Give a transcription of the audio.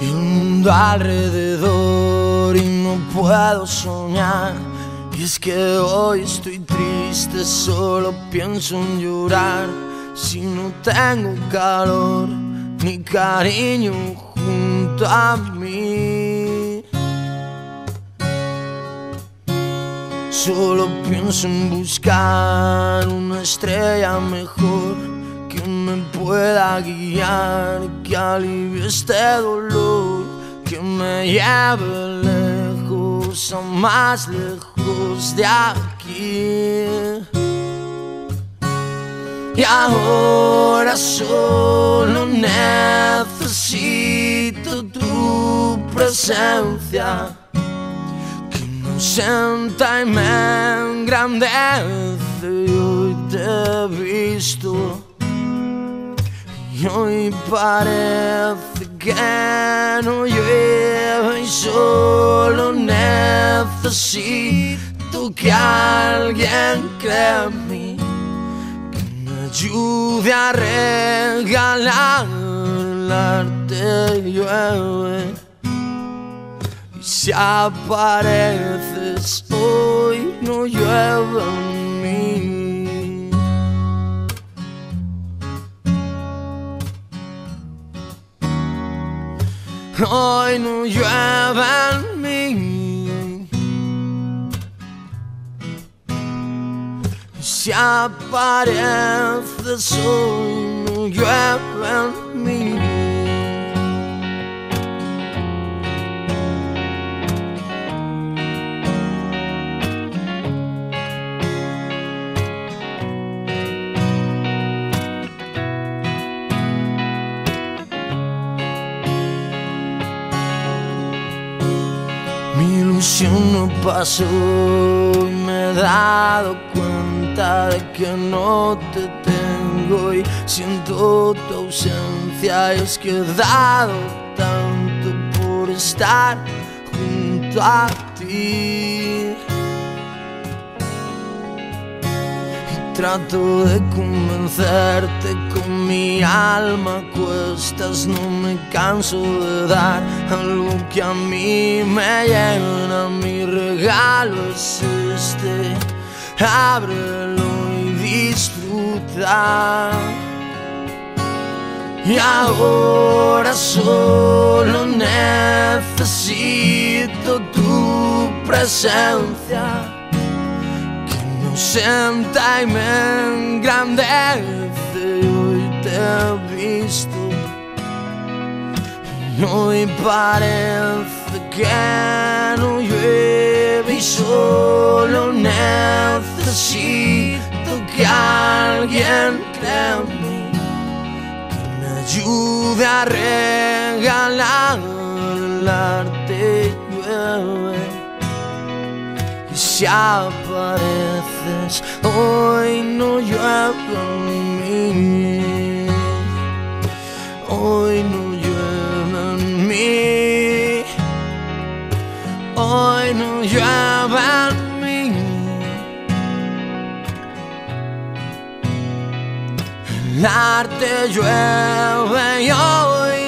y un mundo alrededor y no puedo soñar. Y es que hoy estoy triste, solo pienso en llorar. Si no tengo calor ni cariño junto a mí. Solo pienso en buscar una estrella mejor me pueda guiar, que alivie este dolor, que me lleve lejos, a más lejos de aquí. Y ahora solo necesito tu presencia que me sienta y me engrandece. Y hoy te he visto y hoy parece que no llueve y solo necesito que alguien crea en mí que me ayude a regalar arte llueve. Y si apareces hoy no llueve Hoy no llueve en mí. Si apareces hoy no llueve en mí. Mi ilusión no pasó y me he dado cuenta de que no te tengo y siento tu ausencia y es que he dado tanto por estar junto a ti. Trato de convencerte con mi alma cuestas, no me canso de dar algo que a mí me llena. Mi regalo es este, ábrelo y disfruta. Y ahora solo necesito tu presencia sienta y me engrandece. Hoy te he visto y hoy parece que no llueve y solo necesito que alguien crea en mí que me ayude a regalar Y si apareces, hoy no llueve en mí. Hoy no llueve en mí. Hoy no llueve en mí. El arte llueve y hoy